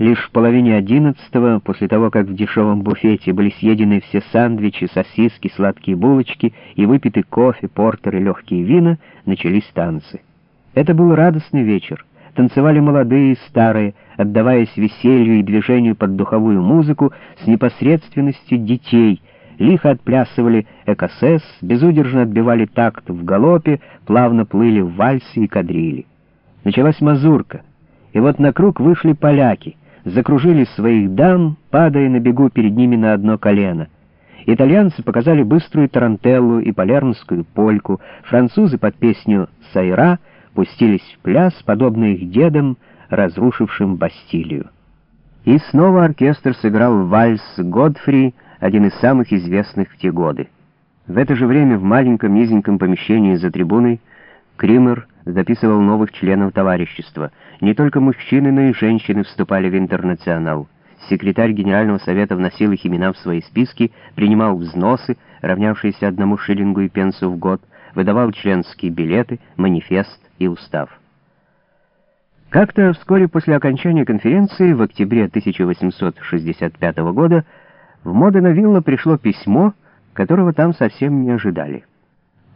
Лишь в половине одиннадцатого, после того, как в дешевом буфете были съедены все сандвичи, сосиски, сладкие булочки и выпиты кофе, портер и легкие вина, начались танцы. Это был радостный вечер. Танцевали молодые и старые, отдаваясь веселью и движению под духовую музыку с непосредственностью детей, лихо отплясывали экосес, безудержно отбивали такт в галопе, плавно плыли в вальсы и кадрили. Началась мазурка, и вот на круг вышли поляки — закружили своих дам, падая на бегу перед ними на одно колено. Итальянцы показали быструю тарантеллу и полернскую польку, французы под песню «Сайра» пустились в пляс, подобно их дедам, разрушившим Бастилию. И снова оркестр сыграл вальс «Годфри», один из самых известных в те годы. В это же время в маленьком низеньком помещении за трибуной Кример записывал новых членов товарищества. Не только мужчины, но и женщины вступали в интернационал. Секретарь Генерального совета вносил их имена в свои списки, принимал взносы, равнявшиеся одному шиллингу и пенсу в год, выдавал членские билеты, манифест и устав. Как-то вскоре после окончания конференции в октябре 1865 года в Модена-Вилла пришло письмо, которого там совсем не ожидали.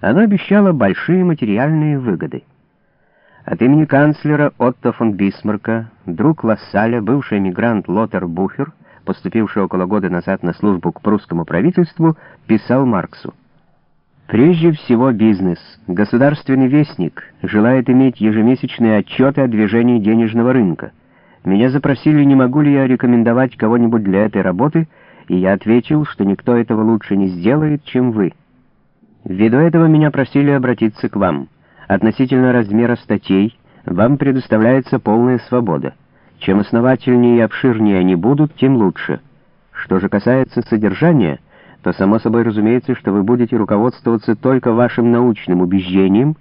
Оно обещало большие материальные выгоды. От имени канцлера Отто фон Бисмарка, друг Лассаля, бывший эмигрант Лотер Бухер, поступивший около года назад на службу к прусскому правительству, писал Марксу. Прежде всего бизнес. Государственный вестник желает иметь ежемесячные отчеты о движении денежного рынка. Меня запросили, не могу ли я рекомендовать кого-нибудь для этой работы, и я ответил, что никто этого лучше не сделает, чем вы. Ввиду этого меня просили обратиться к вам. Относительно размера статей вам предоставляется полная свобода. Чем основательнее и обширнее они будут, тем лучше. Что же касается содержания, то само собой разумеется, что вы будете руководствоваться только вашим научным убеждением,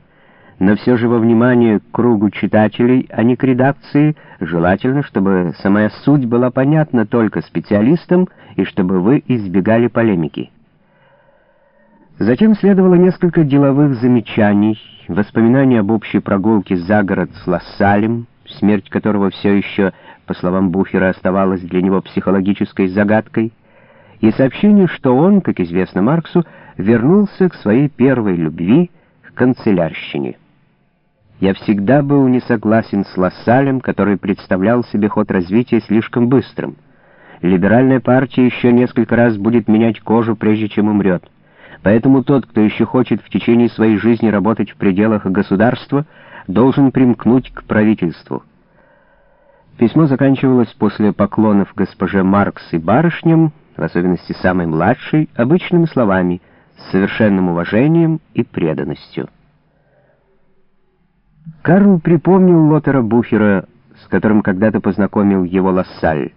но все же во внимание к кругу читателей, а не к редакции, желательно, чтобы самая суть была понятна только специалистам и чтобы вы избегали полемики. Затем следовало несколько деловых замечаний, воспоминания об общей прогулке за город с Лассалем, смерть которого все еще, по словам Буфера, оставалась для него психологической загадкой, и сообщение, что он, как известно Марксу, вернулся к своей первой любви, к канцелярщине. Я всегда был не согласен с Лассалем, который представлял себе ход развития слишком быстрым. Либеральная партия еще несколько раз будет менять кожу, прежде чем умрет. Поэтому тот, кто еще хочет в течение своей жизни работать в пределах государства, должен примкнуть к правительству. Письмо заканчивалось после поклонов госпоже Маркс и барышням, в особенности самой младшей, обычными словами, с совершенным уважением и преданностью. Карл припомнил Лотера Бухера, с которым когда-то познакомил его Лассаль.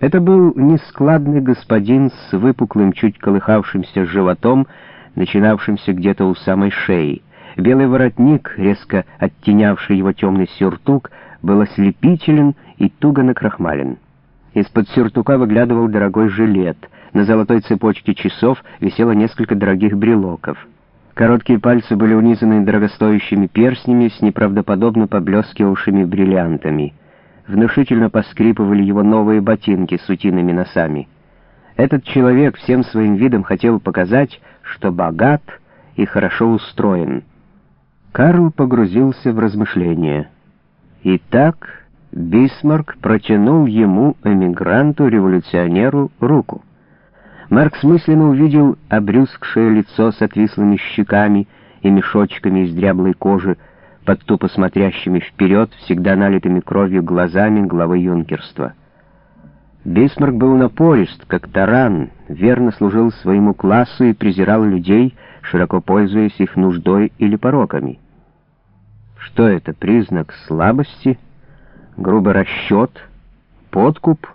Это был нескладный господин с выпуклым, чуть колыхавшимся животом, начинавшимся где-то у самой шеи. Белый воротник, резко оттенявший его темный сюртук, был ослепителен и туго накрахмален. Из-под сюртука выглядывал дорогой жилет. На золотой цепочке часов висело несколько дорогих брелоков. Короткие пальцы были унизаны дорогостоящими перстнями с неправдоподобно поблескивавшими бриллиантами внушительно поскрипывали его новые ботинки с утиными носами. Этот человек всем своим видом хотел показать, что богат и хорошо устроен. Карл погрузился в размышления. Итак, Бисмарк протянул ему, эмигранту-революционеру, руку. Маркс мысленно увидел обрюзгшее лицо с отвислыми щеками и мешочками из дряблой кожи, под тупо смотрящими вперед, всегда налитыми кровью глазами главы юнкерства. Бисмарк был напорист, как таран, верно служил своему классу и презирал людей, широко пользуясь их нуждой или пороками. Что это, признак слабости, грубый расчет, подкуп?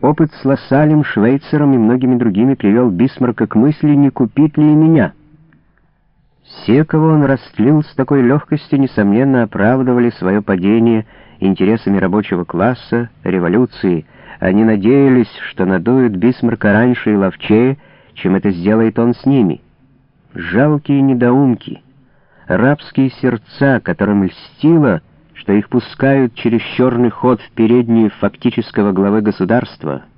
Опыт с Лассалем, Швейцером и многими другими привел Бисмарка к мысли, не купить ли и меня — все, кого он растлил с такой легкостью, несомненно оправдывали свое падение интересами рабочего класса, революции. Они надеялись, что надуют Бисмарка раньше и ловчее, чем это сделает он с ними. Жалкие недоумки, рабские сердца, которым льстило, что их пускают через черный ход в переднюю фактического главы государства —